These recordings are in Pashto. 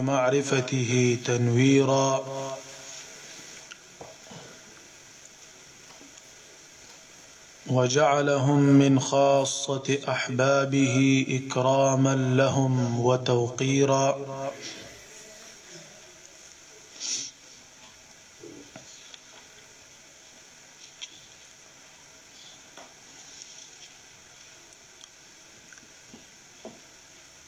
معرفته تنويرا وجعلهم من خاصة أحبابه إكراما لهم وتوقيرا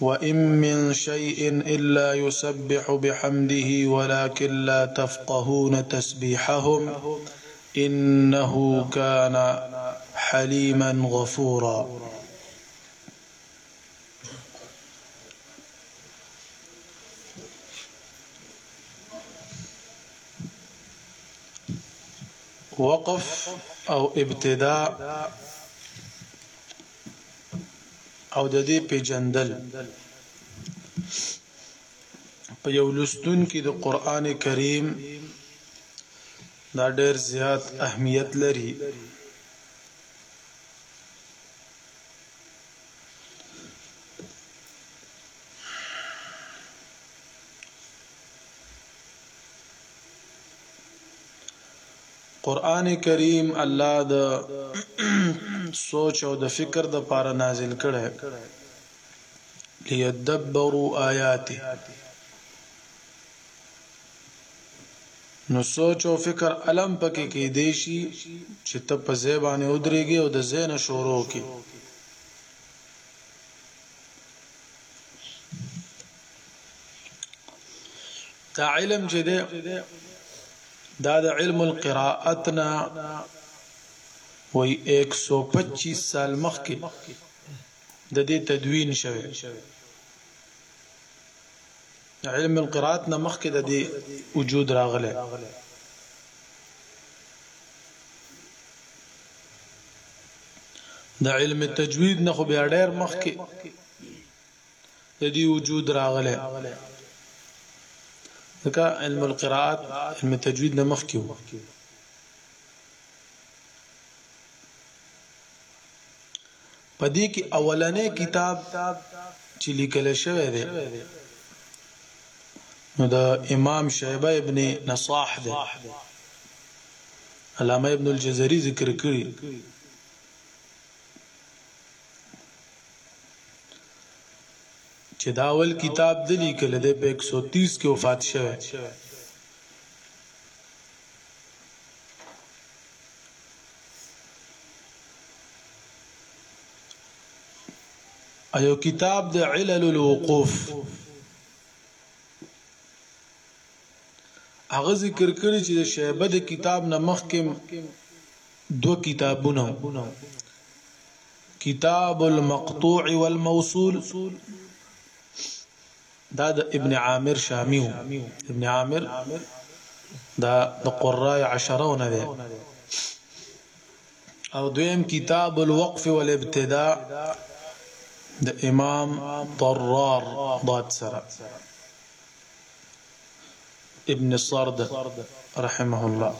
وان من شيء الا يسبح بحمده ولكن لا تفقهون تسبيحهم انه كان حليما غفورا وقف او ابتداء او د دې پیجندل په یو لستون کې د قران کریم دا ډېر زیات اهمیت لري قرآن کریم الله د سوچ او د فکر د پاره نازل کړي ليدبروا آیاته نو سوچ او فکر علم پکې کې دی شي چې ته په زیبانه ودرېږي او د زین شورو کې دا علم چې ده دا د علم القراءتنا وی 125 سال مخکې د دې تدوین شوه علم القراءات نه مخکې د دې وجود راغله د علم تجوید نه خو بیا ډیر مخکې د دې وجود راغلی ځکه علم القراءات علم تجوید نه مخکې وو په دې کې اولنې کتاب چې لیکل شوی دی نو د امام شیبه ابن نصاح دی علامه ابن الجزري ذکر کړی چې دا اول کتاب د لیکل دی په 130 کې وفات شوی ایو کتاب د علل الوقوف هغه ذکر کړی چې د شیبه د کتاب نه مخکې دو کتابونه کتاب المقطوع والموصول دا د ابن عامر شامی ابن عامر دا د قراء عشره نه دی او دویم کتاب الوقف والابتداء د امام طرار ضاد سره ابن سرد رحمه الله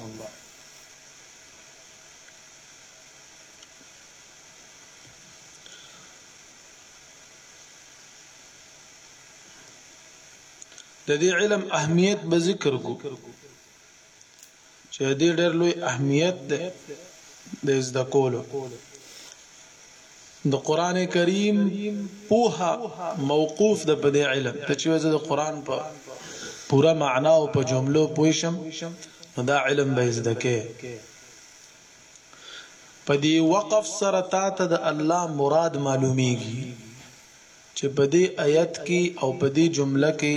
د دې علم اهمیت به ذکر کو چې د دې ډېر لوی اهمیت دی د زده کولو د قران کریم پوها موقوف د په دې علم ته چې زه د قران په پورا معنا او په جملو پوښم نو دا علم به زده کې په دې وقف سره تا ته د الله مراد معلومیږي چې په دې آیت کې او په دې جمله کې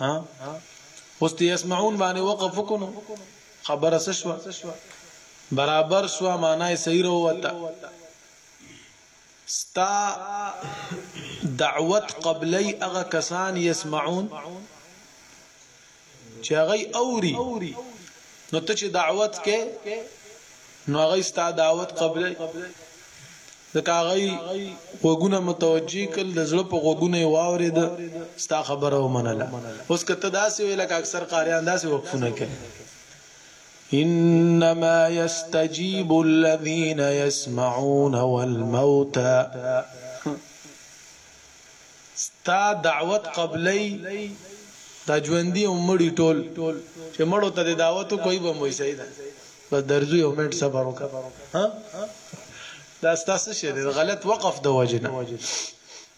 ها اوس ته يسمعون باندې وقف وکونو خبره سشوا برابر شوا معنا یې صحیح وروته ستا دعوت قبلی هغه کسان يسمعون چې هغه اوري نو ته چې دعوت کې نو هغه ستا دعوت قبلې ځکه هغه وګونه متوجي کل د زړه په وګونه واوري د ستا خبره ومنله اوس کته داسې ویل که اکثر قاریان داسې وقفونه کوي انما يستجيب الذين يسمعون والموتى ستا دعوت قبلې دا ژوندۍ عمر ټول چې مړو ته دعوت کوي به مو سیدا بس درځو یو منټ صبر وکړه ها دا ستاسو شه دی غلط وقف د وجنه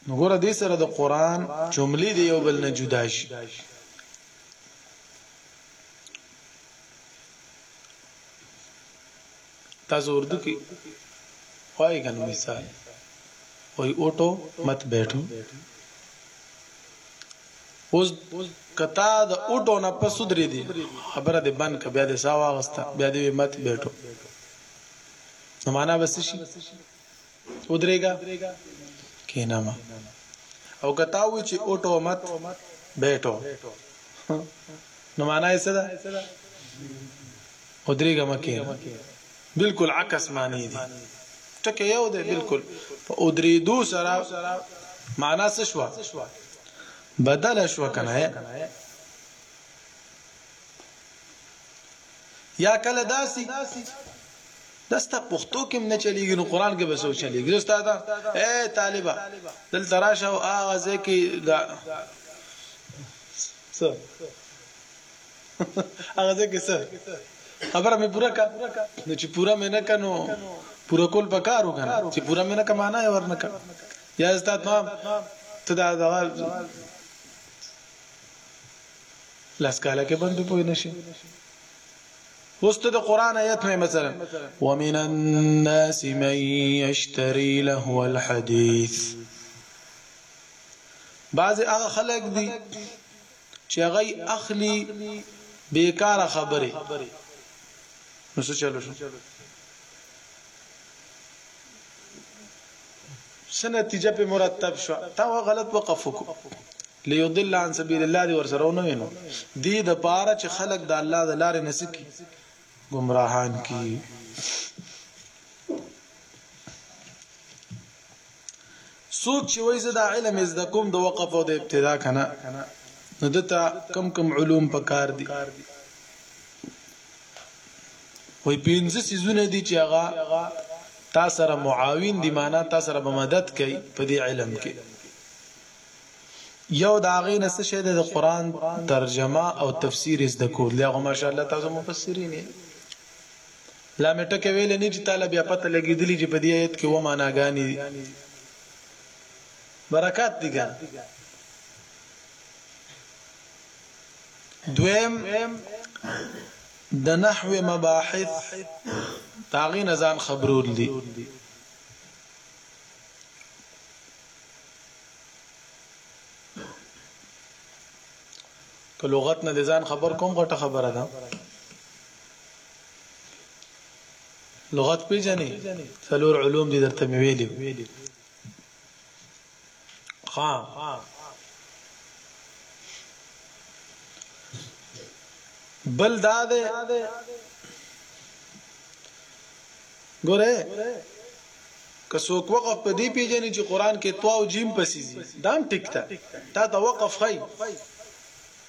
نو ګوره دې سره د قران جملې دی یو بل نه جدا شي تاسو اردو کې وای کنه مثال وای اوټو مت بیٹھو اوس که تا د اوټو نه پس ودرېدې خبره دې بند که بیا دې ساه واغسته بیا دې وې مت بیټو نو معنا به څه شي ودرېږه کینما او که تا وی چې اوټو مت بیټو نو معنا یې څه ده ودرېږه مکه بلکل عکس معنی دی ټکی یو دی بلکل په اودریدو سره معنا څه شوه بدل شوه کنه یا کله داسي دستا پښتو کې نه چلیږي نو قران کې به سو چلیږي استاد اے طالبہ دل تراشه او اغازه کې دا څه هغه ځکه څه خبره مې پوره کا نو چې پوره مې نه کنو پوره کول پکارو کنه چې پوره مې نه کا معنا یې ورنه کا یا استاد ما ته دا دا لاس کاله کې باندې پوه نشي وست د قران آیت نه مثلا ومن الناس من يشتري له الحديث بعض هغه خلک دي چی هغه یی اخلی بیکاره خبری نو څه چلو شو څه نتیجه په مرتب شو تا غلط وقف وکړو ليضل عن سبيل الله دي ورسره ونه وینو دي د پاره چې خلق د الله د لارې نسکی گمراهان کی څوک چې وایي زه دا علم زده کوم د وقف او د ابتدا کنه نو دته کم کم علوم پکار دي وای پینځه سيزونه دي چې هغه تا سره معاون دي معنا تا سره به مدد کوي په دې علم کې یو دا غي نه څه شه د قران ترجمه او تفسیر زده کول لغه ماشاءالله تاسو مفسرین لا مې ټکی ویلی نه چې تاله بیا پته لګیدلی چې په دې آیت کې و معناګانې دي برکات دي ګان دویم د نحو مباحث تاغي نزان خبرول دي که لغت نه ځان خبر کوم غټه خبره ده لغت پیژنې څلور علوم دي درته مې ویلي ها بل دا ده ګوره که څوک وقف په دې پیژنې چې قران کې طوا او جیم پسې دي دا هم ټیک ده تا ته وقف خی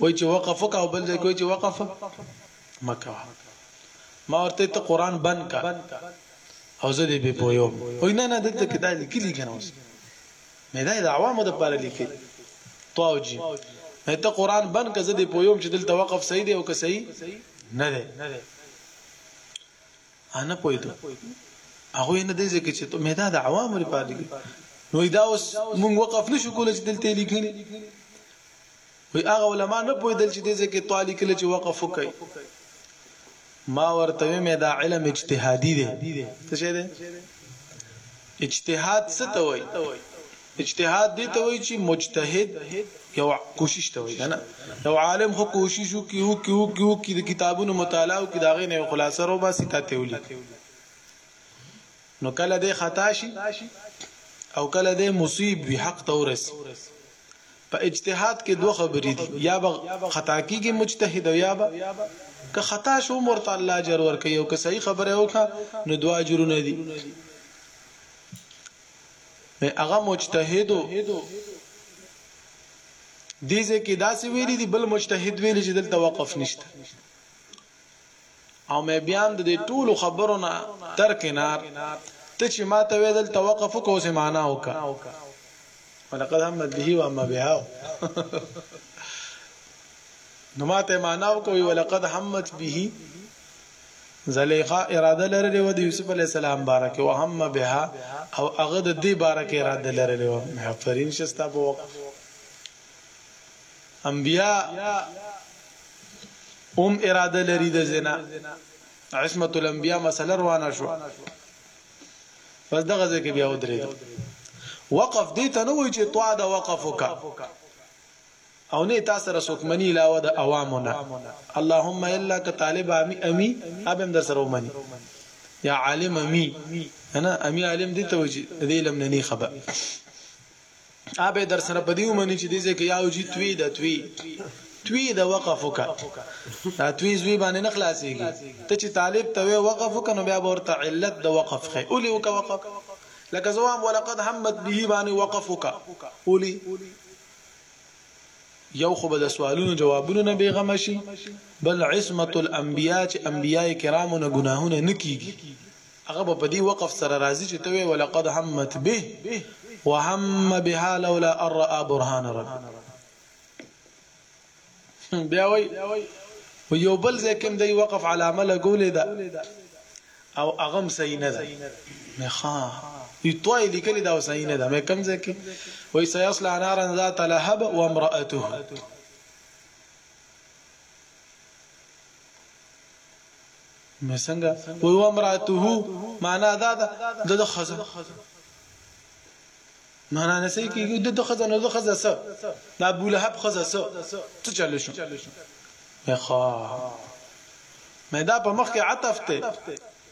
وای چې وقف وکاو بل ځای کوي چې وقف مکوا ما ورته ته قران بند کا او زه دې به پویو وای نه نه دلته کې دا لیکلي کنه اوس مې دا د عوامو د پاره لیکي طاوجي مې ته قران بند کا زه دې پویوم چې دلته وقف صحیح دی او که صحیح نه دی انا پویدو هغه نه دی ځکه چې ته مهدا د عوام لپاره لیکي نو دا اوس مونږ وقف نشو کولای چې دلته لیکلي وی هغه علما نه پویدل چې دې ځکه طالب کله چې وقف وکړي ما ورته مې دا علم اجتهادي دی څه شه دی اجتهاد څه ته وایي اجتهاد دې ته وایي چې مجتهد یو کوشش ته وایي کنه یو عالم خو کوشش وکي او کیو کیو کې د کتابونو مطالعه او کې داغه نه خلاصه رو باسي تاته ولي نو کله دې خطا شي او کله دې مصیب وي حق تورس په اجتهاد کې دوه خبرې دي یا به خطا کیږي مجتهد او یا به که خطا شو مرته الله اجر ورکي او که صحیح خبره وکړه نو دوا اجرونه دي مې هغه مجتهدو دې ځکه داسې ویلي دي بل مجتهد ویلي چې دلته وقف نشته او مې بیان د دې ټولو خبرو نه تر کنار ته چې ما ته وې دلته وقف کو سه معنا وکا ولقد هم به و اما بها نو ما ته معنا وکوي ولقد همت به زليخا اراده لرلې و د يوسف عليه السلام باره کې وهم بها او هغه د دې باره کې اراده لرلې و محفرین شستا په وقف انبیا هم اراده لري د زنا عصمت الانبیاء مسله روانه شو پس دغه ځکه بیا ودرېد وقف دې ته نه وای چې طوا د وقف وکا او نه تا سره څوک مني علاوه د عوامو نه اللهم الا که طالب امي امي اب هم در سره ومني یا عالم امي انا امي عالم دي ته وي چې د علم نه نه خبر ابه در سره په دې ومني چې دې ځکه یاو جی توی د توی توی د وقف وکا دا توی زوی باندې نه خلاصيږي ته چې طالب ته وقف وکنو بیا ورته علت د وقف خې اولي وکا وقف لکه زوام ولقد همت به باندې وقف وکا اولي یو خو به د سوالونو جوابونو نه بیغمه شي بل عصمت الانبیاء چې انبیاء کرامو نه ګناهونه نه کیږي هغه به په دې وقف سره راضي چې ته وی ولقد همت به وهم بها لولا ان راى برهان رب بیا وای په یو بل ځای کې د وقف علامه لګولې ده او اغم صحیح نه ده مې ها وی توای لیکل دا صحیح نه ده مې کم ځای کې وای سيصلى نارا ذات لهب وامراته مې څنګه وای وامراته معنا دا ده د خزه معنا نه صحیح کیږي د خزه نه د خزه سره د ابو لهب خزه سره څه چل شو مخا مې دا په مخ کې عطف ته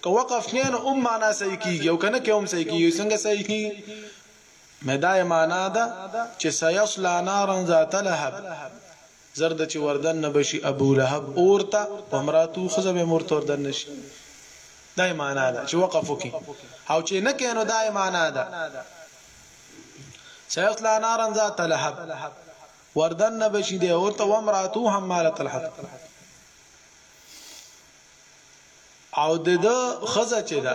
که وقف نه نو ام معنا صحیح کیږي او کنه کې هم صحیح کیږي څنګه صحیح کیږي مې دا معنا ده چې سيصلى نارا ذات لهب زر د چې وردن نه به شي ابو لهب اور ته ومراتو خزه به مور تور دن شي دا یې معنا ده چې وقف وکي او چې نه کینو دا یې معنا ده سيصلى نارا ذات لهب وردن نه به شي د اور ته ومراتو هم مالت الحب او د خزه چې ده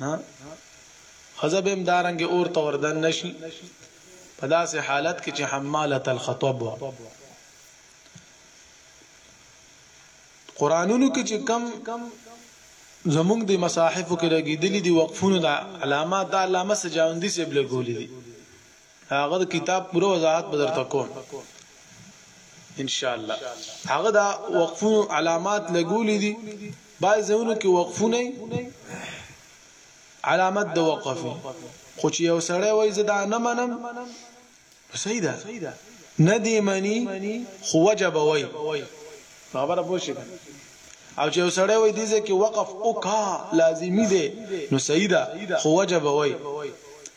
نه ښځه به همدارنګه اور ته وردننه شي په داسې حالت کې چې حماله الخطب وه قرانونو کې چې کم زمونږ د مصاحفو کې لګیدلي دي وقفونو د علامات د علامه سجاوندي سیب لګولې دي هغه د کتاب پوره وضاحت به درته کوم ان شاء الله هغه دا وقفونو علامات لګولې دي بعض ځایونو کې وقفونه علامت د وقف خو چې یو سړی وایي زه دا نه منم صحیح ده نه دی منی خو وجب وایي خبره پوه شئ او چې وسړی وای دي چې وقف او کا لازمی دی نو صحیح ده خو وجب وای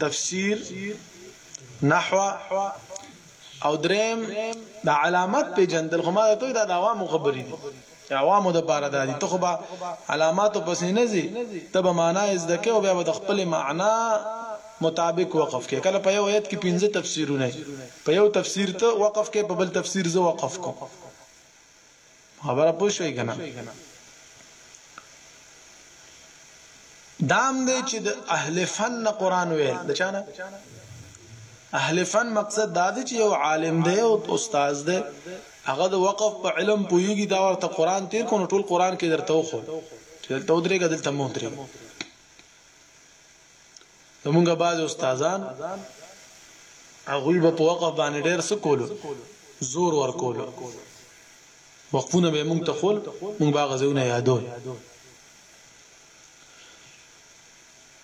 تفسیر نحو او دریم د علامات پیجندل خو ما ته دا د عوامو خبرې دي عوامو د پاره د دي تخبا علامات پسې نه زی تب معنا از دکې او بیا د خپل معنا مطابق وقف کې کله په یو ایت کې پنځه تفسیرونه په یو تفسیر ته وقف کې په بل تفسیر زه وقف کوم خبره پوه شوي کنه دام دې چې د اهل فن نه قران ویل د چانه اهل فن مقصد دا دی چې یو عالم دی او استاد دی هغه د وقف په علم پویږي دا ورته قران تیر کو ټول قران کې درته وخو چې دلته ودرېګه دلته مو درېګه زمونږ بعض استادان هغوی به په وقف باندې ډېر څه کولو زور ورکولو وقفونه به مونږ ته خول مونږ باغ زونه یادول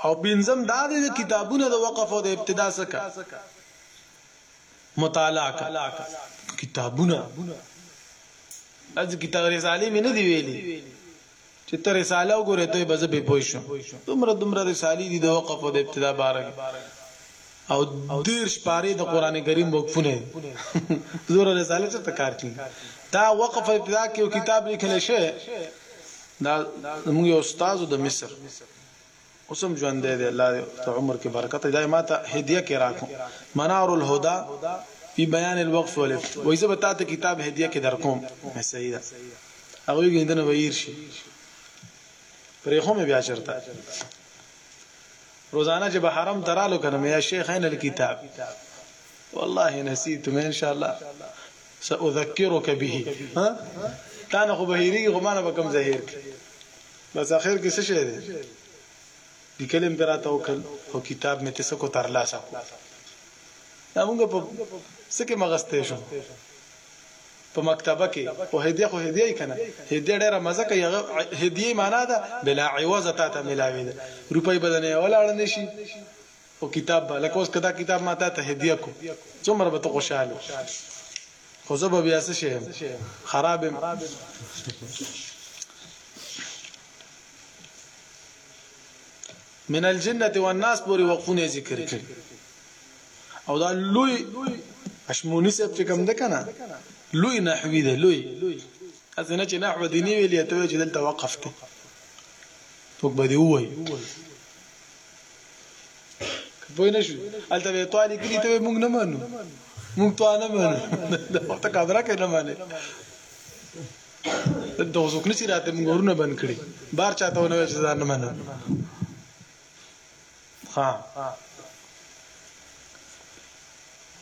او بنزم دا د کتابونو د وقف او د ابتدا سکه مطالعه کتابونه از کتاب رساله مې نه دی ویلي چې ته رساله وګورې ته به زه پې پوه شم دومره دومره رسالې دي د وقف او د ابتدا باره او دیر شپاره د قران کریم وقفونه زوره رساله څه تکار کی دا وقف ابتدا کې کتاب لیکل شوی دا موږ استاد د مصر اوس هم ژوندی دی الله دی ته عمر کې برکت کړي دا یې ماته هدیه کې راکو منار الهدى فی بیان الوقف والف وایي زه به تا ته کتاب هدیه کې درکوم صحیح ده هغه یې دنه ویر شي پرې خو مې بیا چرته روزانه چې به حرم ترالو کنه مې یا شیخ عین الكتاب والله نسیت مې ان شاء الله ساذكرك به ها تا نه خو بهيري خو ما نه بکم زهير کې بس اخر کې څه شی دی لیکل مې راته وکړ او کتاب مې تاسو کو تر لاسه کو دا موږ په سکه مغسته شو په مکتبه کې او هدیه خو هدیه کنه هدیه ډیره مزه کوي هغه هدیه معنا ده بلا عوض ته ته ملاوي ده روپۍ بدنه ولاړ نشي او کتاب به لکه اوس که دا کتاب ما تا ته هدیه کو څومره به ته خوشاله خو زه به بیا څه شم خراب یم من الجنه والناس پورې وقفونه ذکر کړي او دا لوی اشمونی صاحب چې کوم ده کنه لوی نحوی ده لوی ازنه چې نحو دینی ویلې ته چې دلته وقفته فوق به دی وای پوه نه شو الته به تو علي کلی ته مونږ نه مانو مونږ تو نه مانو دا وخت کابرا کې نه مانه د وزوک نسی راته مونږ ورونه بند کړي بار چاته ونه چې ځان نه مانو ها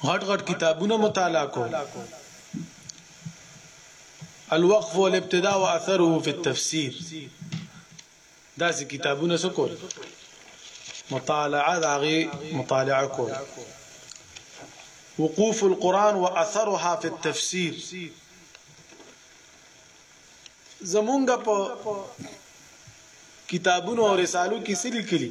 غټ غټ کتابونه مطالعه کو الوقف والابتداء واثره في التفسير داسې کتابونه څه کول مطالعه داغي مطالعه کول وقوف القرآن واثرها في التفسير زمونږ په کتابونو او رسالو کې څه لیکلي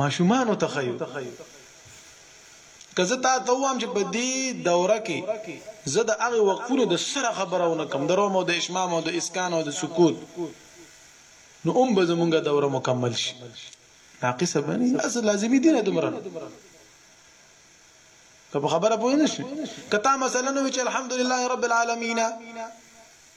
ماشومانو ته ښيو که زه تا ته ووایم چې په دې دوره کې زه د هغې وقفونو د سره خبره ونه کړم د روم او د اشمام او د اسکان او د سکوت نو هم به زمونږ دوره مکمل شي ناقصه به نه اصل لازمي دي نه دومره که په خبره پوه نه شي که تا مثلا وویل چې الحمدلله رب العالمین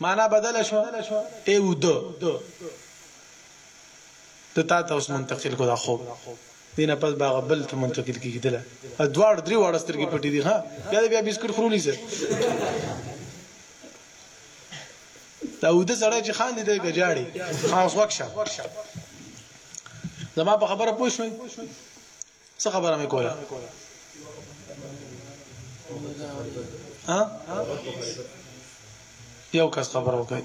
مانا بدل شو اے اود د تا ته اوس منتقل کو دا خوب دینه پس باغ بل ته منتقل کیدله دواړ درې واړه سترګې پټې دي ها بیا بیا بسکټ خورولې سه دا اود سړی چې خان دي ته گجاړي خاص وکشه زما په خبره پوه شوي څه خبره مې کوله ها یو کس خبره وکړي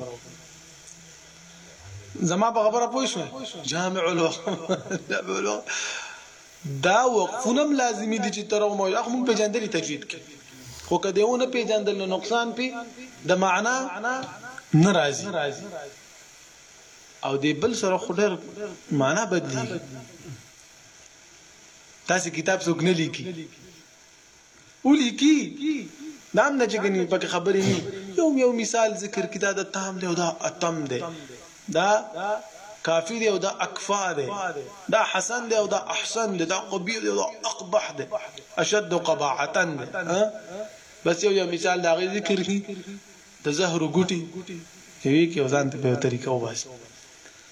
زما په خبره پوه شو جامع الوقت جامع الوقت دا وقفونم لازمی دي چې تر مو یخ مون پیجندلې تجوید کې خو کدی ونه پیجندل نو نقصان پی د معنا ناراضي او دی بل سره خډر معنا بدلی تاسو کتاب څوک نه لیکي ولي کی نام نه چګنی پکې خبرې نه یو یو مثال ذکر کیدا د تام دی او دا اتم دی دا کافی دی او دا اکفا دی دا حسن دی او دا احسن دی دا قبیح دی او دا اقبح دی اشد قباحه دی بس یو یو مثال دا غي ذکر کی د زهر ګټي یوې کې ځان ته په طریقه وباسي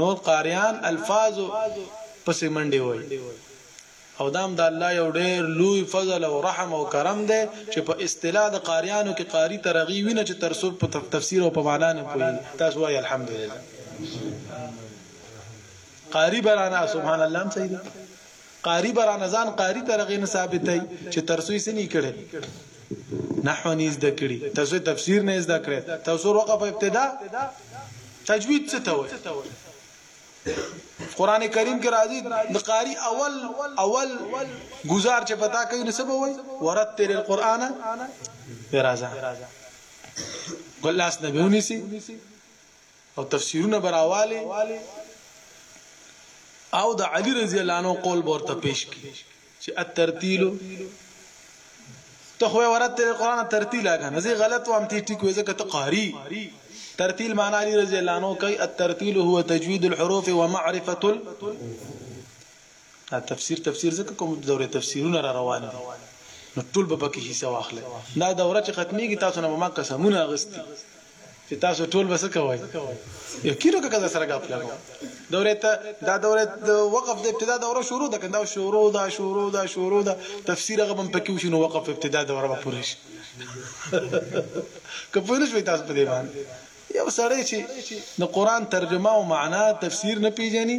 نور قاریان الفاظو پسې منډې وهي او دا هم د الله یو ډېر لوی فضل او رحم او کرم دی چې په اصطلاح د قاریانو کې قاری تر هغې وي نه چې تر څو په تفسیر او په معنا نه پوهېږي تاسو وایئ الحمدلله قاری برانه سبحان الله هم صحیح دی قاری به رانه ځان قاری ته رغې نه ثابتای چې ترسوی څه نی کړی نحو نه زده کړی ترسوی تفسیر نه زده کړی تفسیر وقف ابتدا تجوید څه ته وای قران کریم کې راځي د قاری اول اول گزار چې پتا کوي نو څه به وای ورتل القرآن برازا ګلاس نبیونی سي او تفسیرونه به راوالي او د علي رضی الله عنه قول به ورته پیش کی چې الترتیل ته خو ورته قرآن ترتیل هغه نه زی غلط وام تی ټیک وې ځکه ته قاری ترتیل معنی علي رضی الله عنه کوي الترتیل هو تجوید الحروف ومعرفه دا تفسیر تفسیر ځکه کوم د دورې تفسیرونه را روان دي نو ټول به پکې حصہ واخلي دا دوره چې ختميږي تاسو نه ما قسمونه اغستي چې تاسو ټول بس کوی یقینا که کله سره غفله نو دوره ته دا دوره د وقف د ابتدا دوره شروع ده کنده شروع ده شروع ده شروع ده تفسیر هغه بم پکې وشي نو وقف ابتدا دوره به پوره شي که پوه نه شوي تاسو په دې باندې یو سړی چې د قران ترجمه او معنا تفسیر نه پیژني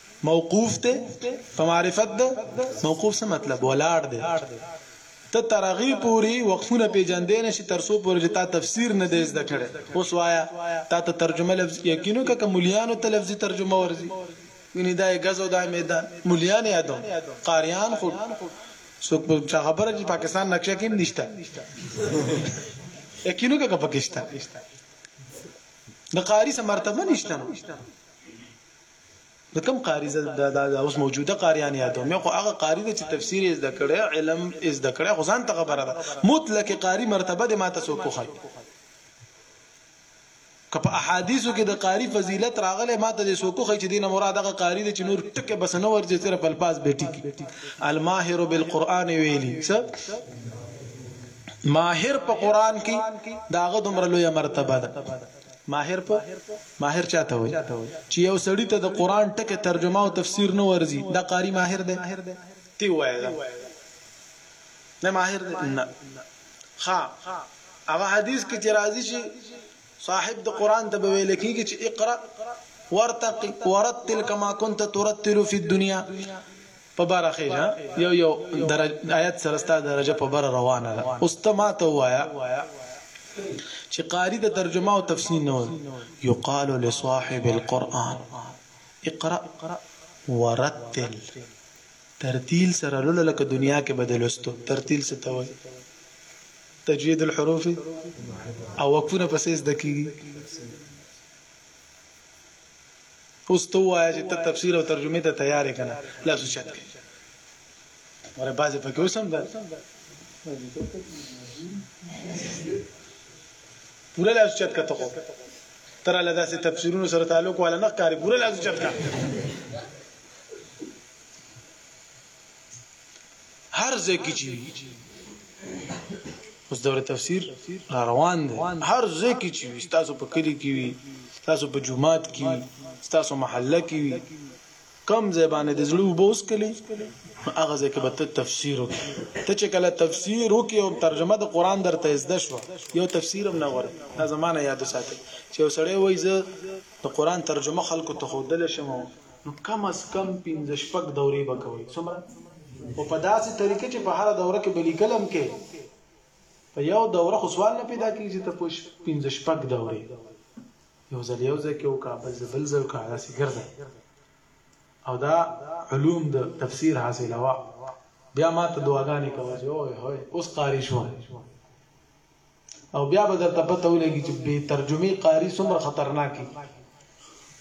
موقوف ته په معرفت ده موقوف څه مطلب ولاړ ده ته ترغی پوری وقفونه پیجندې نشي ترسو پورې تا تفسیر نه دې زده کړې اوس وایا تا ته ترجمه لفظ یقینو که مليانو ته لفظي ترجمه ورزي ویني دا غزو دا میدان مليان یادو قاریان خو څوک په چا خبره چې پاکستان نقشه کې نشته یقینو که پکې شته د قاری سم مرتبه نشته د کوم قاری زه د د اوس موجوده قاریان یادوم یو خو هغه قاری دی چې تفسیر یې زده کړی علم یې زده کړی خو ځان ته خبره ده مطلق قاری مرتبه دې ماته څوک وښایي که په احادیثو کې د قاری فضیلت راغلی ماته دې څوک وښایي چې دینه مراد هغه قاری دی چې نور ټکه بس نه ورځي صرف الفاظ به ټکی الماهر بالقران ویلی څه ماهر په قران کې داغه دومره لوی مرتبه ده ماهر په ماهر چاته وي چې یو سړی ته د قران ټکه ترجمه او تفسیر نه ورزي دا قاری ماهر دی تی وایې دا نه ماهر دی نه خا هغه حدیث کې چې راځي چې صاحب د قران ته ویل کیږي چې اقرا ورتق ورتل کما كنت ترتل في الدنيا په بره خېژه يو يو درج آيت سره ستا درجه په بره روانه ده اوس ته ماته ووايه چې قاري ته ترجمه او تفسير نه وي يقال لصاحب القرآن اقرأ ورتل ترتيل سره لوله لکه دنیا کې بدلستو ترتيل څه ته وایي تجوید الحروف او وقفونه پسې زده کیږي اوس ته ووايه چې ته تفسير او ترجمې ته تيار يې که نه؟ لاس اوچت کړي. وره بعضې پکې اوس هم ده پوره لاس اوچت کړه ته خو تر له داسې تفسیرونو سره تعلق والا نه ښکاري پوره لاس اوچت کړه هر ځای کې چې وي اوس دور تفسیر را روان دی هر ځای کې چې وي تاسو په کلی کې وي تاسو په جمعات کې وي تاسو محله کې وي کم ځای باندې د زړه وبوس کلی هغه ځکه به ته تفسیر وکړي ته چې کله تفسیر وکړي او ترجمه د قران درته زده شو یو تفسیر هم نه غواړي دا زمانه یاد ساتي چې وسړی وایي زه د قران ترجمه خلکو ته خودل شم نو کم از کم پنځه شپږ دورې به کوي څومره او په داسې طریقې چې په هر دوره کې بلی کلم کې په یو دوره خو سوال نه پیدا کیږي چې ته پوښ پنځه شپږ دورې یو ځل یو ځل کې او کابل زبل زو کا داسې ګرځي او دا علوم د تفسیر حاصله وا بیا ما ته دعاګانې کوي چې اوه هوي اوس قاری شو او بیا به درته پته ولګي چې به ترجمه قاری څومره خطرناکي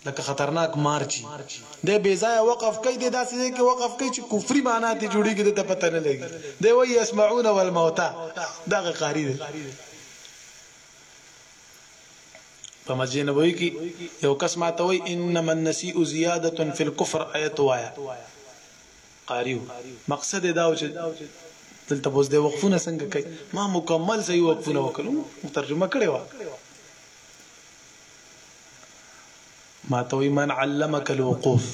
لکه خطرناک مارچی د بی ځای وقف کوي د داسې کې وقف کوي چې کفري معنی ته جوړیږي د پته نه لګي دی وای يسمعون والموتى دغه قاری دی په مسجد نبوي کې یو کس ماته وای انما النسيء زياده في الكفر ايت وایا قاري وو مقصد يې دا و چې دلته به اوس دی وقفونه څنګه کوي ما مکمل صحیح وقفونه وکړل مو ترجمه کړې و ما ته وی من علمک الوقوف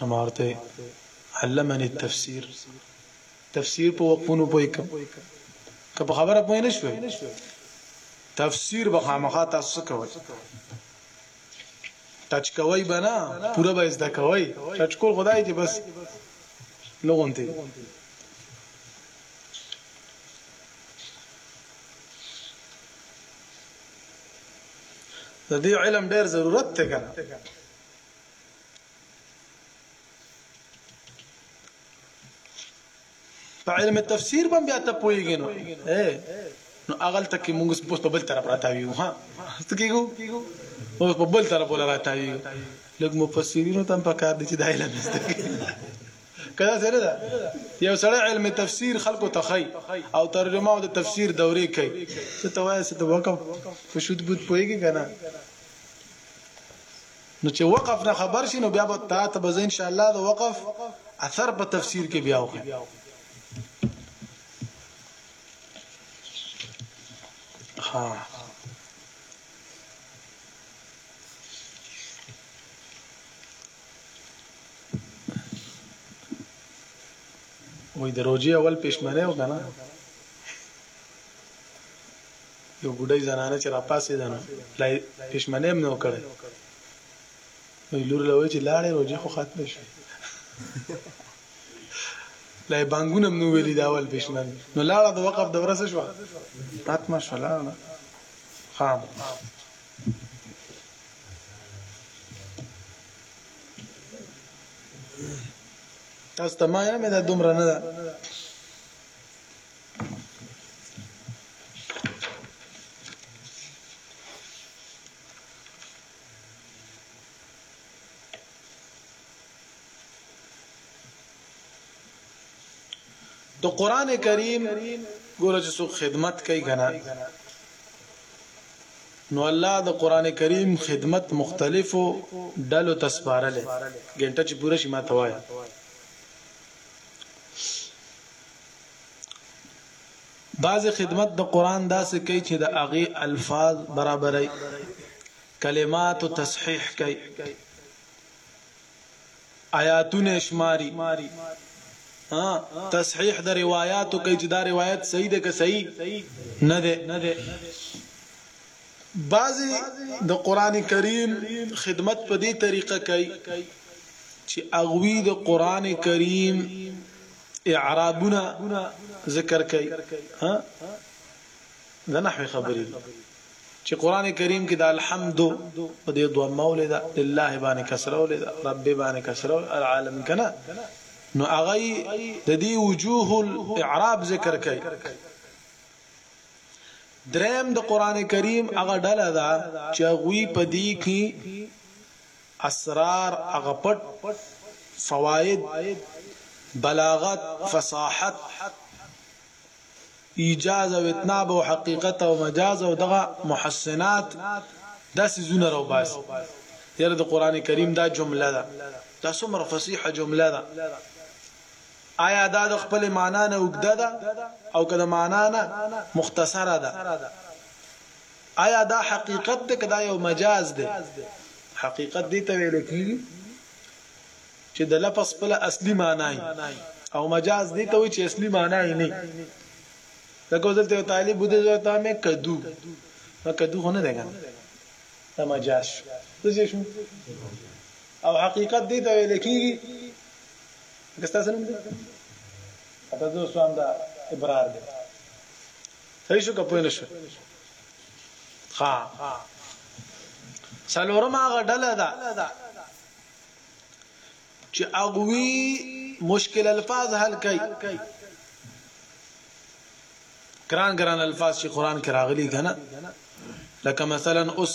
نو ما ورته علمني التفسير تفسیر په وقفونو پوي کوم که په خبره پوي نه شوي تفسیر به خامخا تاسو کوي ټچ کوي بنا پورا به زده کوي ټچ کول خدای چې بس لغونته د دې علم ډېر ضرورت ته کنه په علم تفسیر باندې بیا ته پويږي نو اے نو اغل تک موږ اوس په بل طرف راتاویو ها څه کیګو اوس په بل طرف ولا راتاویو لګ مفسرینو تم په کار دي چې دا علم زده کړه سره ده یو سره علم تفسیر خلکو تخی او ترجمه او د تفسیر دورې کوي څه توای څه ته وکم په شود بود پويږي کنه نو چې وقف نه خبر شي نو بیا به تا ته به زه ان شاء الله د وقف اثر په تفسیر کې بیا وخم ها وای د روجي اول پښمنه وکنه یو بوډۍ زنانه چې راپاڅېده نو لا یې پېشمنی هم نه و کړی نو یې لور له وایي چې لاړې روژې خو ختمې شوې لا یې بانګونه هم نه ویلي د اول پېشمن نو لاړه د وقف دوره څه شوه ختمه شوه لاړه خام تاسو ته ما نه مې دا دومره نه ده د قران کریم ګوره چې څوک خدمت کوي کنه نو الله د قران کریم خدمت مختلفو ډلو تسپارلې ګنټه چې پوره شي ما توایا بعضې خدمت د قرآن داسې کوي چې د هغې الفاظ برابروي کلماتو تصحیح کوي آیاتونه شماري تصحیح د روایتو کوي چې دا روایت صحیح ده که صحیح نه ده بعضی د قران کریم خدمت په دې طریقه کوي چې اغوی د قران کریم اعرابونه ذکر کوي ها د نحوی خبرې چې قران کریم کې د الحمد په دې دوه مولې ده لله باندې کسره ولې ده رب باندې کسره العالم کنا نو هغه د دې وجوه الاعراب ذکر کوي دریم د قران کریم هغه ډله ده چې غوي په دې کې اسرار هغه پټ فواید، بلاغت، فصاحت، ایجاز او اتناب او حقیقت او مجاز او دغه محسنات دا سیزونه راوباسي یره د قران کریم دا جمله ده دا څومره فصیحه جمله ده آیا دا د خپل معنا نه وګده ده او کله معنا نه مختصره ده ایا دا حقیقت ده که دا یو مجاز ده؟ حقیقت دې ته ویل کیږي چې د لفظ خپل اصلي معنی او مجاز دې ته وي چې اصلي معنی نه لکه دلته طالب بده ځوتا مې کدو ما کدو خو نه ده کنه دا مجاز شو څه شو او حقیقت دې ته ویل کیږي که تاسو نوم دې اته دوه سوام دا ابرار دې صحیح شو کپوی نشو ها سلورم هغه ډله ده چې اغوي مشکل الفاظ حل کوي ګران ګران الفاظ چې قران کې راغلي کنه لکه مثلا اوس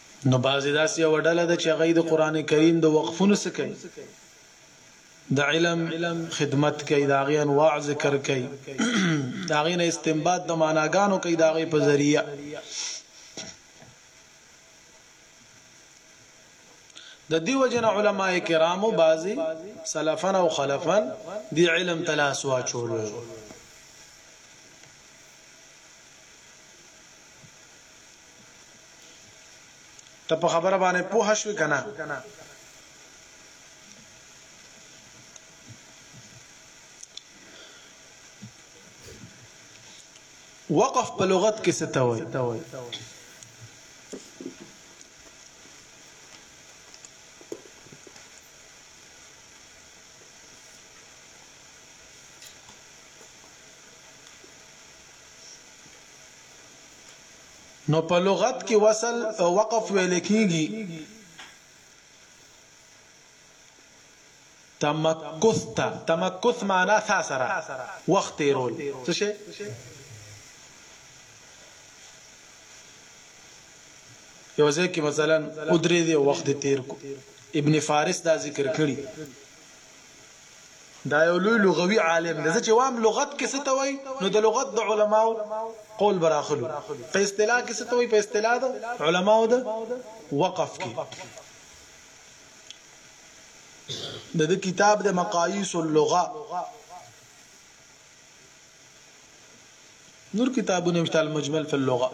نو بعضی داس یو ډله ده چې هغه د قران کریم د وقفونو څخه کوي د علم خدمت کوي دا غي انواع ذکر کوي دا غي نه استنباط د معناګانو کوي دا غي په ذریعہ د دیو جن علماء کرامو بعضی سلفن او خلفن دی علم تلاس واچولو ته په خبره باندې پوه شوې کنه وقف په لغت کې څه ته وایي نو په لغت کې وصل او وقف ویل کیږي تمکث تا تمکث معنا ثا سره وخت رول څه شي یو ځکه مثلا ادری دی وخت تیر کو ابن فارس دا ذکر کړی دا یو لوی لغوي عالم دی چې وام لغت کې څه ته وای نو د لغت د علماو قول براخلو په اصطلاح کې څه ته وای په اصطلاح د علماو د وقف کې د دې کتاب د مقاییس اللغه نور کتابونه مثال مجمل فی اللغه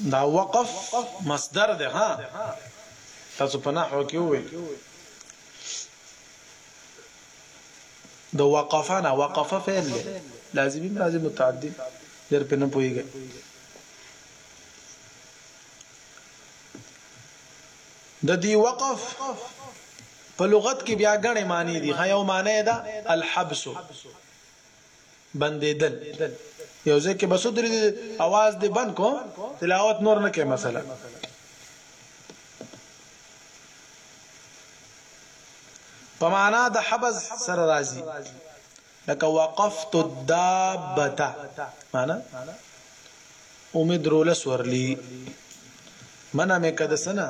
دا وقف مصدر ده ها تاسو په نحو کې وې د وقفنا وقف فعل ده لازمي لازم متعدي در په نه پويږي د دی وقف په لغت کې بیا غنې معنی دي هيو معنی ده الحبس بندیدل یو ځای کې بس درې اواز دې بند کو تلاوت نور نه کې مثلا په معنا د حبس سره راځي لکه وقفت الدابه معنا امید رولس ورلی منه مې کده سنه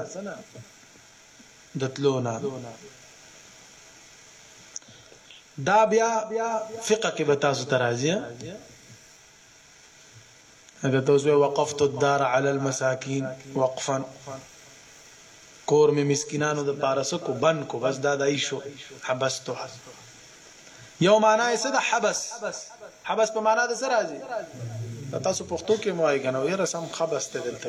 د تلو نه دا بیا فقه کې به تاسو ته راځي اگر تاسو وقفت الدار علی المساکین وقفا کور می مسکینانو د پارسه کو بن کو بس دا دای شو حبستو یو معنا یې څه د حبس حبس په معنا د څه راځي تاسو پښتو کې مو آی کنه یې رسم خبس ته دلته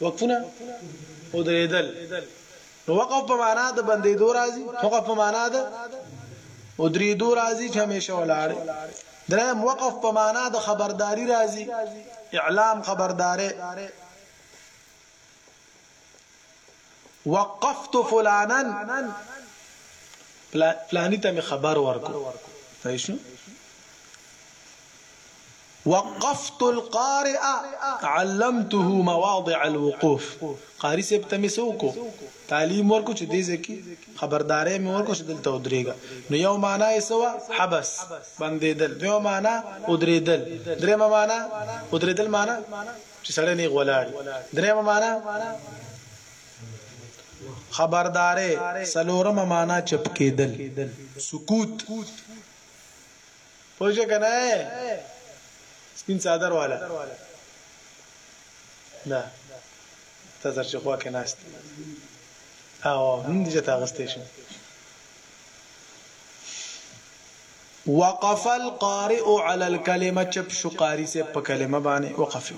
وقفونه او درېدل نو وقف په معنا د بندې دو راځي وقف په معنا د او درې دو راځي چې همیشه ولاړ دریم وقف په معنا د خبرداري راځي اعلام خبرداري وقفت فلانا فلانی ته خبر ورکو پېښو وقفت القارئ علمته مواضع الوقوف قاري صاحب ته مې څه وکړو تعلیم ورکړو چې دې ځای کې خبرداری مې ورکړو چې دلته ودرېږه نو یو معنا یې څه وه حبس بندېدل دویمه معنا ودرېدل درېیمه معنا ودرېدل معنا چې سړی نیغ ولاړ درېیمه معنا خبرداری څلورمه معنا چپ کېدل سکوت پوه شو که نه سپین څادر والا دا تا سر چې خوا کې ناست او نوم دې چاته اغستی شو وقف القارئ على الكلمه چپ شو قاری سے په کلمه باندې وقف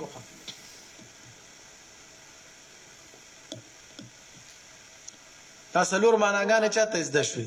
تاسو لور معناګانې چاته زده شوي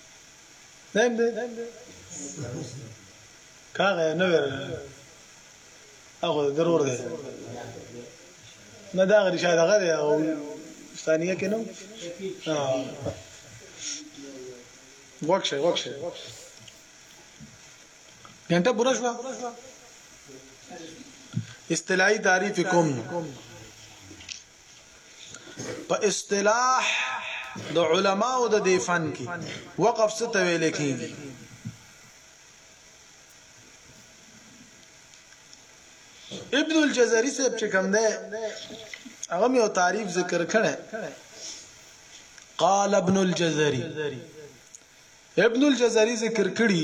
نه نه کاغه نه ور هغه ضرور دی نه دا غری شاید هغه دی او ثانیه کې نو وکشه وکشه ګنټه پوره شو اصطلاحي تعریف کوم په اصطلاح د علماو د دې فن کې وقف څه ته ویل کېږي ابن الجزري صاحب چې کوم ده هغه یو تعریف ذکر کړي قال ابن الجزري ابن الجزري ذکر کړي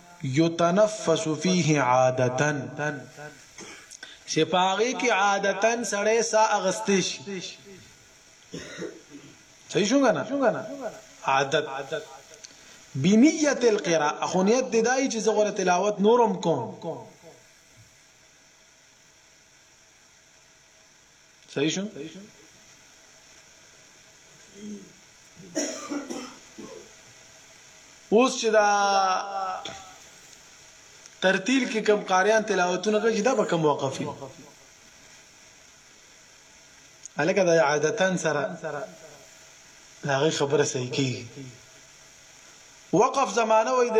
یتنفس فیه عادتا چې په هغې کې عادتا سړی سا اغستې شي صحیح شو که نه عادت بنیت القراءه خو نیت دی دای چې زه غوړه تلاوت نورم کوم صحیح شو اوس چې دا ترتیل کې کم قاریان تلاوتونه کوي چې دا به کم وقفي الکه دا عادتا سره دا غي خبره صحیح کی وقف زمانه وای د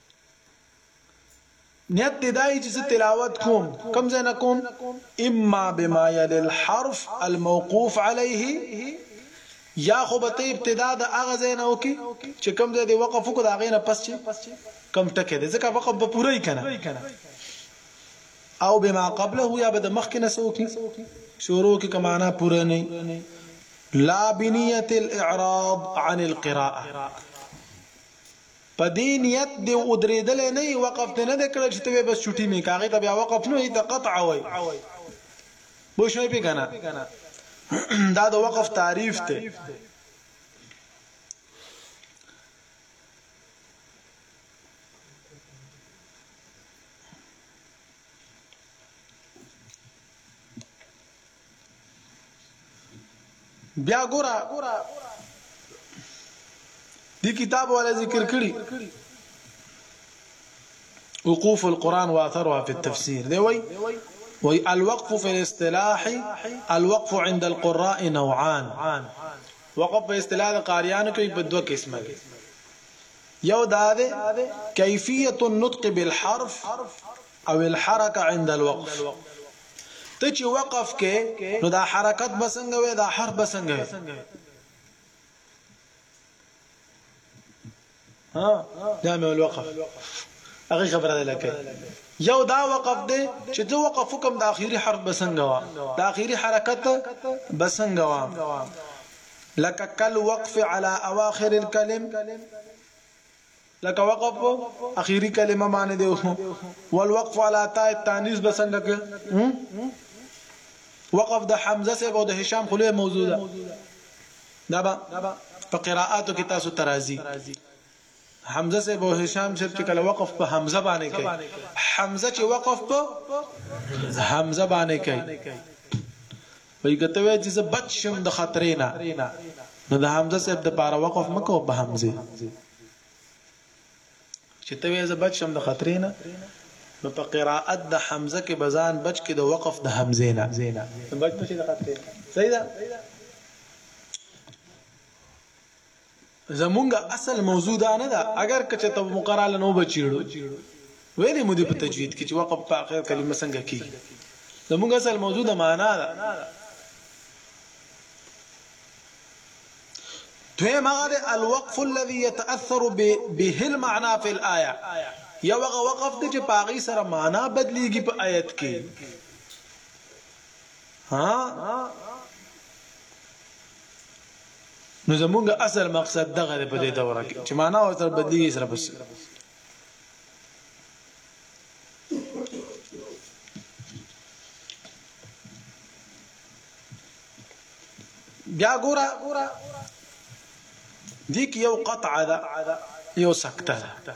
نیت دې دا وي چې زه تلاوت کوم، کوم ځای نه کوم؟ اما بما یلي الحرف الموقوف علیه، یا خو به ته ابتدا د هغه ځای نه وکړي چې کوم ځای دې وقف وکړو، د هغې نه پس چې کوم ټکی دی، ځکه وقف به پوره وي که نه؟ او بما قبله، یا به د مخکې نه څه وکړي؟ شروع وکړي، که معنا پوره نه وي. لا بنیت الاعراض عن القراءه. په دې نیت دی ودرېدلې نه وقف ته نه د کړ چې ته بس چټي می کاغه ته بیا وقف نه ته قطع وای بو شوي پی کنه دا د وقف تعریف ته بیا ګورا دی کتاب ولا ذکر کړي وقوف القرآن واثرها في التفسير دی وای وای الوقف في الاصطلاح الوقف عند القراء نوعان وقف په اصطلاح قاریانو کې په دوه قسمه دي یو دا ده کیفیت النطق بالحرف او الحرکه عند الوقف ته چې وقف کې نو دا حرکت به څنګه وي دا حرف به څنګه وي ها دا مې الوقف هغه خبره ده لکه یو دا وقف دی چې د وقف حکم د اخیری حرف بسنګ وا د اخیری حرکت بسنګ وا لکه کل وقف علی اواخر الکلم لکه وقف په اخیری کلمه باندې دی والوقف علی تاء التانیث به څنګه کې وقف د حمزه سه او د هشام خلوه موضوع ده دا به په قراءاتو کې تاسو ترازی حمزه سه او هشام سه چې کله وقف په حمزه باندې کوي حمزه چې وقف په حمزه باندې کوي وایي که ته وایې چې زه بچ شم د خطرې نه نو د حمزه صاحب د پاره وقف مکو په حمزه چې ته وایې زه بچ شم د خطرې نه نو په قراءت د حمزه کې بزان بچ کې د وقف د حمزه نه بچ بچ د خطرې صحیح ده زمونږ اصل موضوع دا نه ده اګر که چېرته په مقرره لنو به چېړو ویلې مو دي په تجوید کې چې وقف په اخر کلمه څنګه کیږي زمونږ اصل موضوع د معنا ده دویم هغه د الوقف الذي يتاثر به المعنى في الايه یو هغه وقف دی چې پاغي سره معنا بدليږي په آیت کې ها نو زمونږ اصل مقصد دغه دی په دې دوره کې چې معنا او سره بدلیږي سره پس بیا ګوره دې کې یو قطعه ده یو سکته ده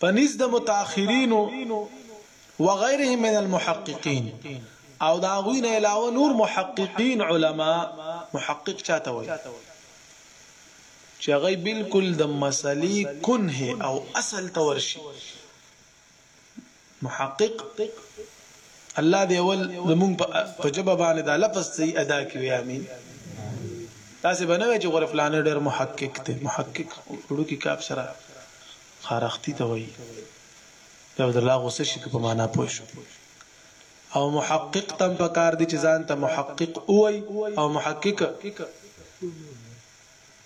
په نزد متأخرینو وغیرهم من المحققین او د هغوی نه علاوه نور محققین علما محقق چاته وایي چې هغه بالکل د مسلې کنه او اصل ته ورشي محقق الله دی اول زمونږ په جبه باندې دا لفظ صحیح ادا کړي امين تاسو به نه وای چې غره فلانه ډېر محقق دی محقق وړو کې کاف سره خارختی ته وای دا د لا غوسه شي په معنا پوه شو او محقق تم په کار دي چې ځان ته محقق وای او محقق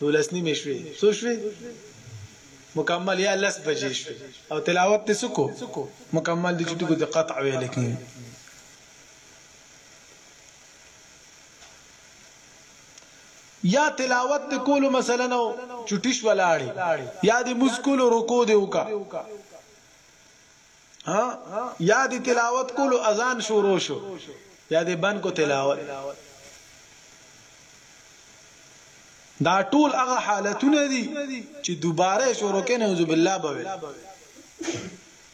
دولس نیمې شوې څو شوې مکمل یا لس بجې شوې او تلاوت ته سکو مکمل د چټکو د قطع ویل کېږي یا تلاوت ته کولو مثلا نو چټیش ولاړې یا د مز کولو رکو دی وکا ها یا دی تلاوت کولو اذان شروع شو یا دی بند کو تلاوت دا ټول هغه حالتونه دي چې دوباره شروع کین اعوذ بالله به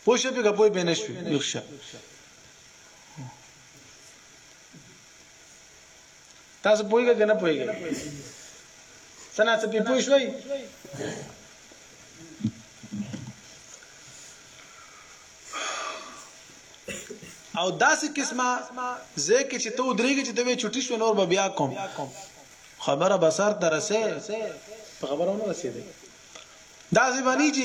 پوه شو په کوی بنش یخشا تاسو پوهیږئ که نه پوهیږئ څه نه څه پې پوه شوئ او داسې قسمه ځکه چې ته ودرېږي چې ته به چټي شو نور به بیا کوم خبره بسر ترسه خبرونه رسیدي داسې باندې چې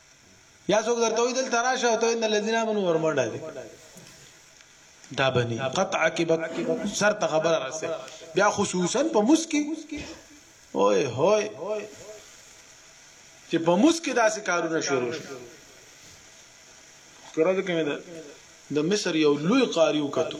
یا څوک درته وي دلته راشه او ته ان الذين امنوا ورمنډه دي دا بني قطع کې بک سر ته خبره رسې بیا خصوصا په مسکی اوه هوی چې په مسکی داسې کارونه شروع شي کړه دې کومه ده د مصر یو لوی قاری وکړو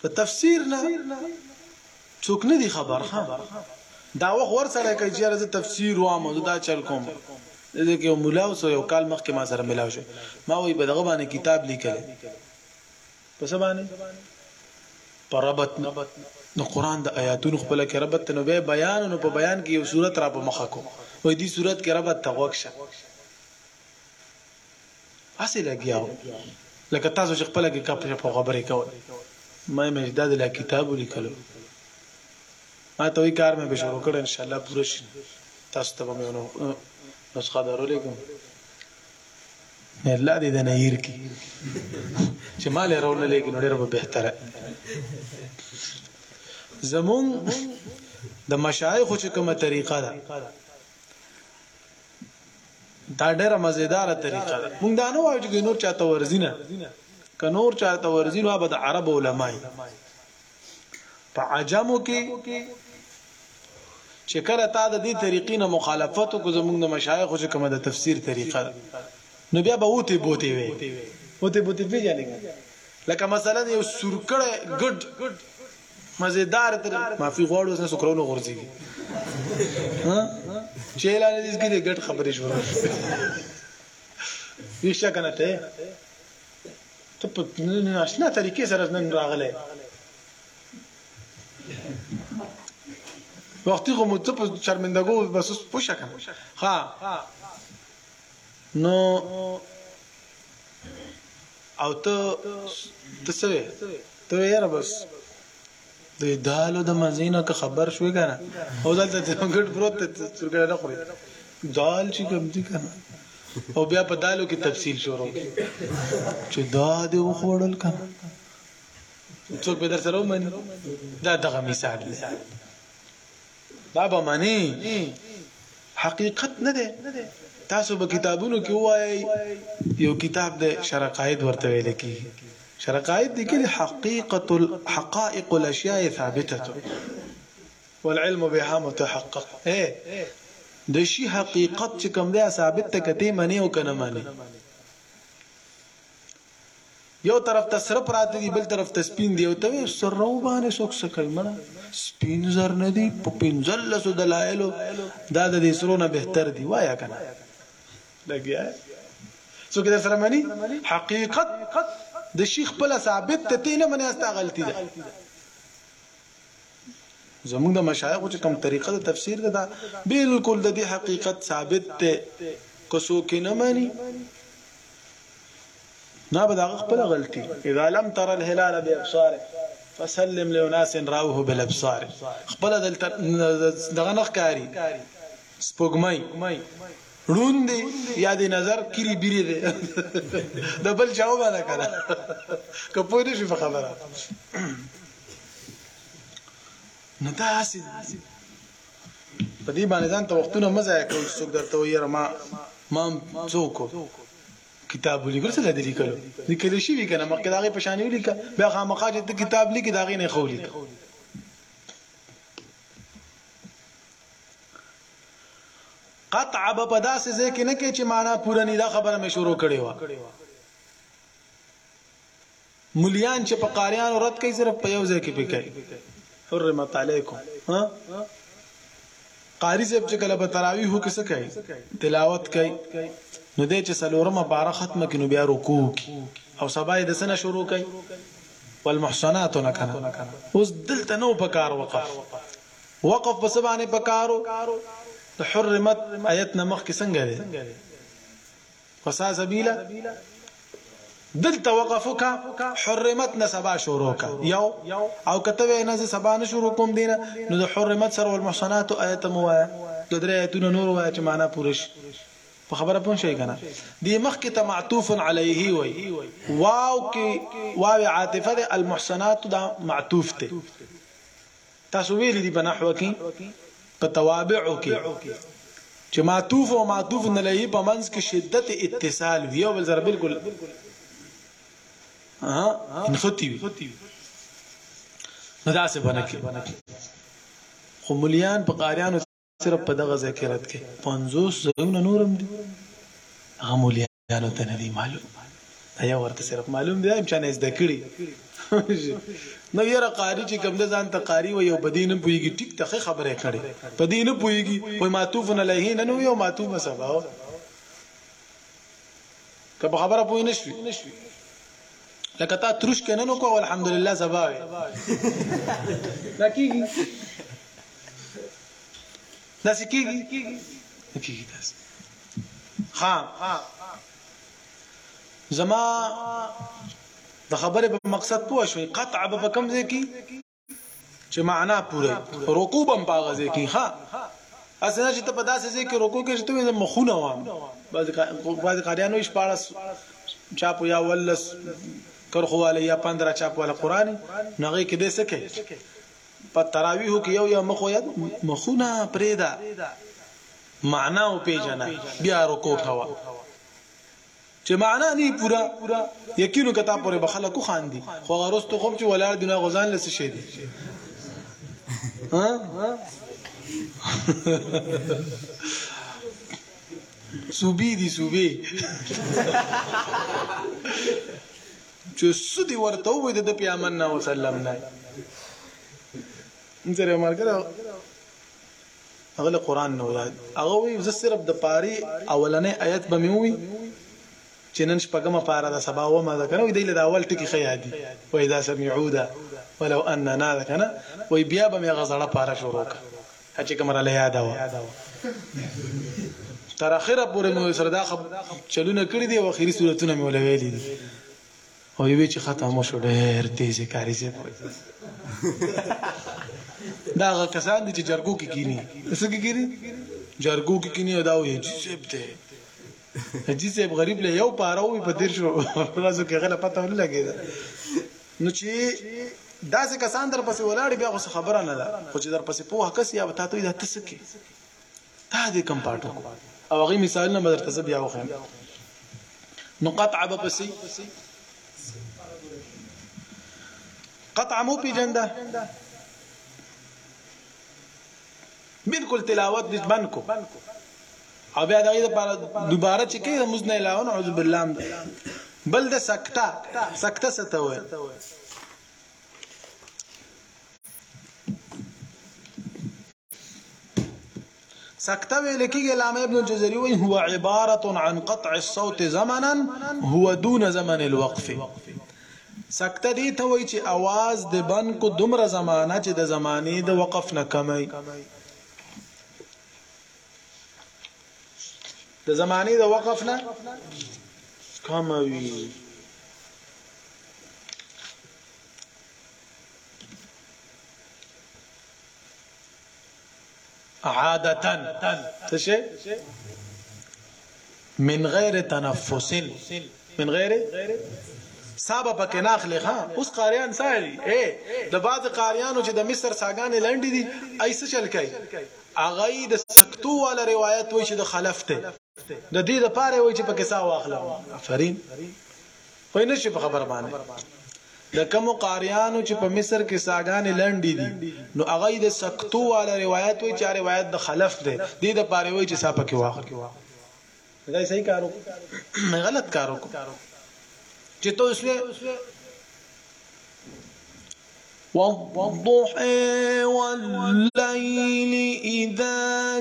په تفسیر نه څوک نه دی خبر ها دا وخت ورسره کوي چې راځي تفسیر وامه دا چل کوم دې کې مولا اوس یو کال مخکې ما سره ملاو شو ما وی په دغه باندې کتاب لیکل په څه باندې پر ربط نو قران د آیاتونو خپل کې ربط نو به بیان نو په بیان کې یو صورت را په مخه کو وای دي صورت کې ربط تغوښه اسی لګیاو لکه تاسو چې خپل کې کپ په خبرې کوي ما مې دا د لا کتاب لیکلو ما ته وی کار مې به شروع کړ ان شاء الله پوره شي تاسو ته مې نو نسخه درولې کوم نه الله دې نه ير کی چې مال راول لیکن ډېر به بهتره زمون د مشایخ چې کومه طریقه ده دا ډېره مزیدار طریقه ده موږ دا نه وایو چې نور چاته ورزینه که نور چاته ورزینه هغه د عرب علماي په عجمو کې چې کله تا د دې طریقې نه مخالفت کو زمونږ د مشایخ چې کومه د تفسیر طریقه ده نو بیا به وته بوته وي وته بوته پیژنې لکه مثلا یو سورکړه ګډ مزیدار تر معافي غواړو اوس نه سکرونه غورځيږي ها چې اعلان دې کې دې ګټ خبرې شروع ویشه کنه ته ته په ناشنا طریقې سره نن راغله وختي کوم ته په شرمندګو بس پوښه کنه ها نو او ته ته څه وې ته وې یاره بس د دالو د مزینه که خبر شوې کنه او دلته د ګډ پروت ته څرګړه نه خوري دال چې کوم دي کنه او بیا په دالو کې تفصیل شروع چې دا دې وخوړل کنه څوک به در سره ومني دا دغه مثال دی دا به معنی حقیقت نه ده تاسو به کتابونو کې وایي یو کتاب د شرقاید ورته ویل کی شرقاید دي کې حقیقت الحقائق الاشیاء ثابته والعلم بها متحقق اے د شی حقیقت چې کوم دی ثابت ته کته معنی او کنه معنی یو طرف ته سره پراته دي بل طرف ته سپین دی او ته سره وبانه سوک سکه مړه سپین زر نه دی په پنځل لسو دلایلو دا د دې سرونه بهتر دی وایا کنه لګیا څوک در سره مانی حقیقت د شیخ په ثابت ته نه مناسته غلطی ده زموږ د مشایخو چې کوم طریقه د تفسیر ده دا بالکل د دې حقیقت ثابت ته کوسو کې نه مانی نه به دا خپل غلطي اذا لم تر الهلال بابصار فسلم لناس راوه بالابصار خپل دلته دغه نخکاری سپوږمۍ ړوند دی یا د نظر کری بیری دی د بل چاو باندې کړه کپوی نشي په خبره نو دا هسې په دې باندې ځان ته وختونه مزه کوي چې څوک درته وایي ما ما څوک کتاب ولیکل څه دې لیکلو لیکل شي وی کنه مخکې داغه په شان ولیکه بیا خامخا چې کتاب لیکي داغه نه خو لیکه قطع به په داسې ځای کې نه کې چې معنا پوره نه دا خبره مې شروع کړې و مليان چې په قاریانو رد کوي صرف په یو ځای کې پکای حرمت علیکم ها قاری صاحب چې کله په تراویح کې څه کوي تلاوت کوي نو دې چې سلورمه بارا ختمه کینو بیا رکوع کی او سبا یې د سنه شروع کوي والمحصنات نکنه اوس دلته نو په کار وقف وقف په سبانه په کارو حرمت آیت نمخ کې څنګه دی وسا زبیله دلته وقف کا حرمت نه سبا شروع کا یو او کته وینا ز سبا نه شروع کوم دینه نو د حرمت سره والمحصنات آیت موایا د درې آیتونو نور وایا چې معنا پورش په خبره پون شي کنه دی مخ کې ته معطوف علیه وای واو کې واو عاطفه د المحصنات دا معطوف ته تاسو ویلي دي په نحو کې په توابعو کې چې معطوف او معطوف نلیه په منځ کې شدت اتصال وي او بل سره بالکل ها انختی وي نو دا څه باندې خو مليان په قاریانو صرف په دغه ځای کې رد کړي پنځوس ځایونه نور هم دي هغه مولیانو ته نه دي معلوم دا یو ورته صرف معلوم دی چې نه زده کړي نو یره قاری چې کوم د ځان ته قاری و یو بدین پویږي ټیک ته خبره کړي په دین پویږي وای معطوف نه لهی نه نو یو معطوف سبا که خبره پوی نشوي لکه تا تروش کې نن کو الحمدلله سبا وي دا کیږي دا سکیږي کیږي تاسو ها زما د خبره په مقصد پوه شوي قطع به کم ځای کې چې معنا پوره رکوع بم پاغه ځای کې ها اسنه چې ته په داسې ځای کې رکوع کې چې ته مخونه وام بعض بعض قاریانو شپارس چاپ یا ولس کرخواله یا 15 چاپ والا قران نغې کې دې سکه په تراویح کې یو یا مخو یا مخونه پرېدا معنا او پیژنه بیا رکوع کوا چې معنا نه پورا یقینو کتا پورې بخله کو خاندي خو غرستو خوب چې ولار دنیا غزان لس شي دي ها صوبې دي صوبې چې سودي ورته وې د پیامن نه وسلم نه انځره مارګره هغه له قران نه ویاد هغه وی زه صرف د پاری اولنې آیت به مې وی چې نن شپږمه پاره ده سبا ومه ده کنه وی دی له اول ټکی خیا دی وای دا سمعو ده ولو اننا ده کنه وی بیا به مې غزړه پاره شروع ک چې کوم را لیا دا و تر اخره پورې مې سره دا خب چلونه کړی دی او اخیری صورتونه مې ولویلې دي او یوې چې ختم شو ډېر تیزې کاری زه پوي دا هغه کسان دي چې جرګو کې کینی څه کې کینی جرګو کې کینی دا وایي چې سیب ته حجی صاحب غریب له یو پاره وي په دیر شو ورځو کې غله پته ونه لګیدا نو چې داسې کسان در پسې ولاړ بیا خو خبره نه ده خو چې در پسې پوهه کس یا وتا ته د تسکی تا دې کم پاټ وکړو او هغه مثالونه به درته بیا وخم نو قطع به پسې قطع مو پیجنده بالکل تلاوت دې بند کو او بیا دغه لپاره دوباره چې کوي مزنه علاوه اعوذ بالله بل د سکتا سکتا ستوي سکته ویل کېږي علامه ابن الجزري وایي هو عبارت عن قطع الصوت زمنا هو دون زمن الوقف سکته دي ته وایي چې आवाज د بن کو دومره زمانہ چې د زمانه د وقف نه کمای د زمانه د وقف نه کموي عادتا څه شي من غیر تنفس من غیر صاحب پکې ناخلې ها اوس قاریان ساري اے د بعض قاریانو چې د مصر ساګانې لنډې دي ایسه چل کوي اغه د سکتو والا روایت وایي چې د خلف ته د دې د پاره وای چې پکې سا واخلم افرین خو نه شي په خبر باندې د کوم قاریانو چې په مصر کې ساګانې لنډې دي نو هغه د سکتو والا روایت وی چې روایت د خلف دی د دې د پاره وای چې سا پکې واخلم دا صحیح کارو غلط کارو چې ته اوس والضحى والليل إذا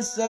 سجد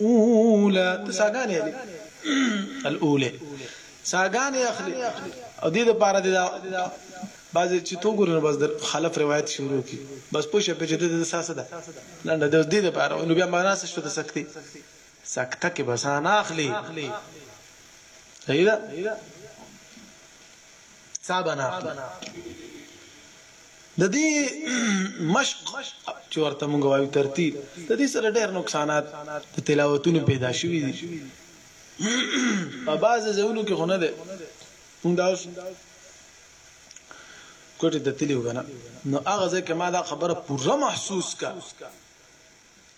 اوله ته ساګانې اخلي الاوله ساګانې اخلي او دې د پاره دا بعضی چې تو ګورې نو بس د خلف روایت شروع کی بس پوه شپې چې د ساسه ده لنډه د دې لپاره نو بیا معنا څه شو د سکتی سکته کې بس نه اخلي صحیح ده صاحب نه اخلي د دې مشق چې ورته موږ وایو ترتیب د دې سره ډېر نقصانات د تلاوتونو پیدا شوي دي په بعض ځایونو کې خونه ده موږ دا اوس کوټه ته تللی وګنه نو هغه ځکه ما دا خبره پوره محسوس کا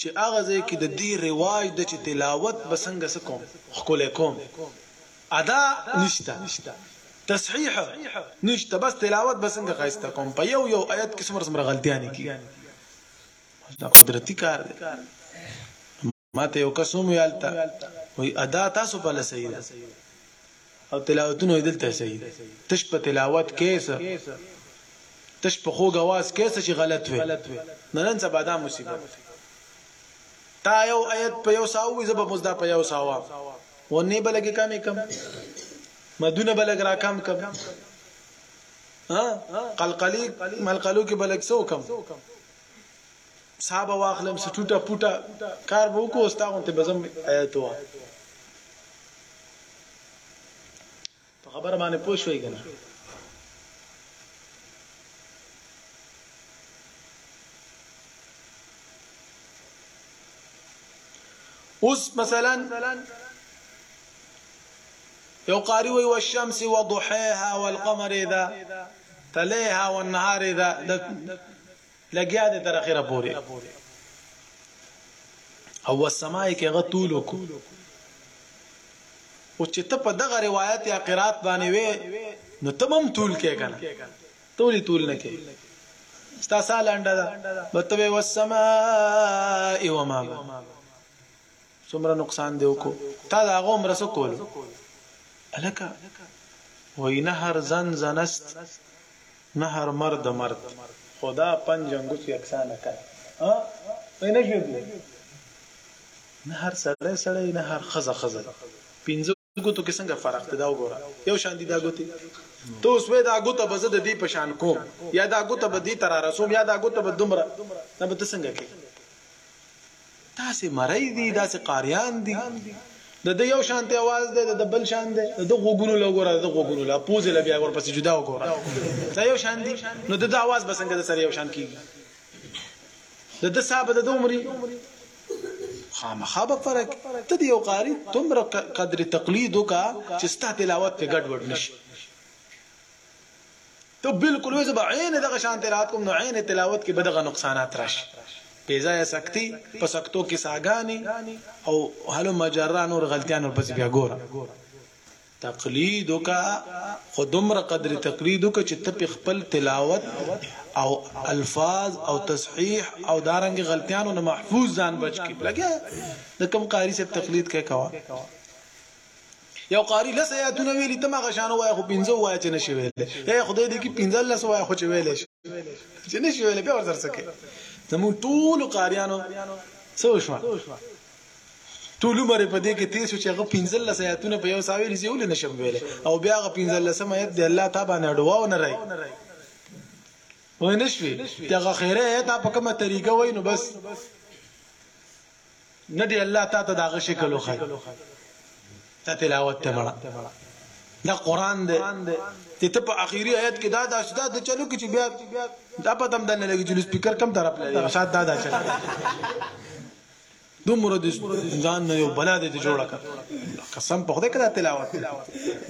چې هغه ځای کې د دې رواج ده چې تلاوت به څنګه څه کوم ښکلی کوم ادا نشته تصحیح نشته بس تلاوت به څنګه ښایسته کوم په یو یو آیت کې څومره څومره غلطیانې کیږي دا قدرتی کار دی ماته یو کس هم ویالته وای ادا تاسو په لسې ده او تلاوتونه یې دلته صحیح دي تش په تلاوت کې څه تش په خوږ اواز کې څه چې غلط وي نو نن سبا دا مصیبت تا یو آیت په یو ساو وي زبر مزدا په یو ساوا و نه بلګه کمې کم مدونه بلګ را کم کم ها قلقلی ملقلو کې بلګ سو کم صاحب واخلم سټوټه پټه کار به وکړو استاغون ته بزم آیاتو په خبر باندې پوه شوې کنه اوس مثلا یو قاری وی والشمس وضحاها والقمر اذا ته لیها و النهار اذا لګیا دې تر اخره پوري او والسماء کې هغه طول کو او چې ته په دغه روایت یا قرات باندې وې نو تمام طول کې کنه طول طول نه کې ستا سال انده ده بتوي والسماء وما څومره نقصان دی وکو تا دا غو مرسه کولو الکه وای نه هر زن زنست نه هر مرد مرد خدا پنجنګوس یکسان کن ها وای نه شوی نه هر سړی سړی نه هر خزه خزه پنځه ګوتو کې څنګه فرق دی دا وګوره یو شان دي دا ګوتې ته اوس وې دا ګوته به زه د دې په شان کوم یا دا ګوته به دې تر رسوم یا دا ګوته به دومره دا به ته څنګه کې تاسو مړی دي داسې قاریان دي د د یو شانته आवाज دی د بل شان دی د غوګونو لګوره د غوګونو لا پوزې لا بیا ورپسې جدا وګوره دا یو شان دي نو د د आवाज بسنګ د سره یو شان کیږي د د صاحب د عمرې خامخا به فرق ته دی یو قاری تمره قدر تقلید وکا چې ستا تلاوت په ګډ وډ نشي ته بالکل وې زبا عین دغه شان تلاوت کوم نو عین تلاوت کې بدغه نقصانات راشي پیزای سکتی په سکتو کې ساګانی او هلو مجرا نور غلطیان ورپسې بیا ګوره تقلید وکړه خو دومره قدر تقلید وکړه چې ته په خپل تلاوت او الفاظ او تصحیح او دارنګ غلطیانو نه محفوظ ځان بچ کی لګیا د کم قاری صاحب تقلید کوي کوا یو قاری لس آیاتونه ویلی ته ما غشانو وای خو پنځه وای چې نشي ویل اے خدای دې کې پنځه لس وای خو چې ویل شي چې نشي ویلې بیا ورته څه کوي زموږ ټول قاریانو څه وشو ټول عمر په دې کې تیر شو چې هغه 15 آیاتونه په یو ساوي لزی ول نشم ویل او بیا هغه 15 سم آیات دی الله تعالی باندې ډواو نه راي وای نشوي دغه خیره ته په کومه طریقه وای نو بس نه دی الله تا ته دا غ شکل وخی ته تلاوت ته مړه دا قران دی ته ته په اخیری آیت کې دا دا شدا د چلو کې چې بیا دا په تم دنه لګی چې سپیکر کم طرف لري شاد دا دا چل دومره د ځان نه یو بلا دې جوړه کړ قسم په خدای کړه تلاوت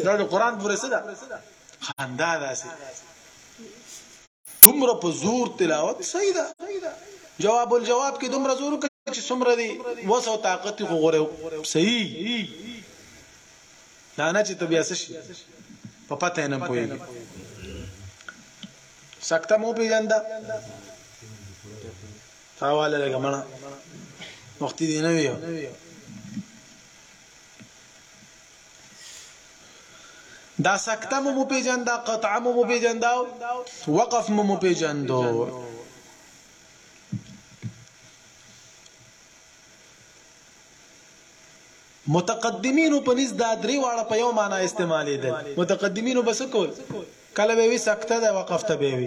دا د قران پورې څه ده خندا ده دومره په زور تلاوت صحیح ده جواب الجواب کې دومره زور کوي چې څومره دی وسو طاقت خو غره صحیح دا نه چې طبيعت شي په پته نه پوي سکته مو پیجندا حواله لګمنا وخت دی نه ویو دا سکته مو مو پیجند دا قطعه مو مو پیجند وقف مو مو پیجند متقدمینو په نس دا درې واړه په یو معنی استعمالېدل متقدمینو بس کول کله به وی سکته دا وقف ته به وی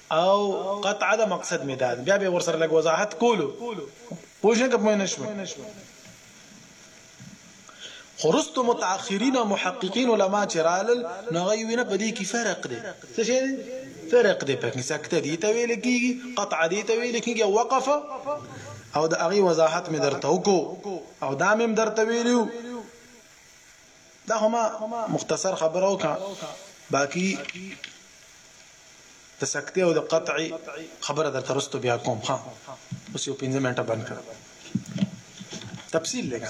او قطعه د مقصد می داد بیا به ورسره لګ وضاحت کولو پوښنه کوم نه شو خرست متأخرین او محققین علما چرال نو غي وینه په دې کې فرق دی څه شي دی فرق دی په کې سکته دی ته ویل کیږي قطع دی ته ویل کیږي وقف او د هغه وضاحت می درته وکړو او دا مم درته ویلو دا خو ما مختصر خبره وکړه باقی د سکته او د قطع خبره درته رستو بیا کوم ها اوس یو 15 منټه بند کړ تفصیل لګا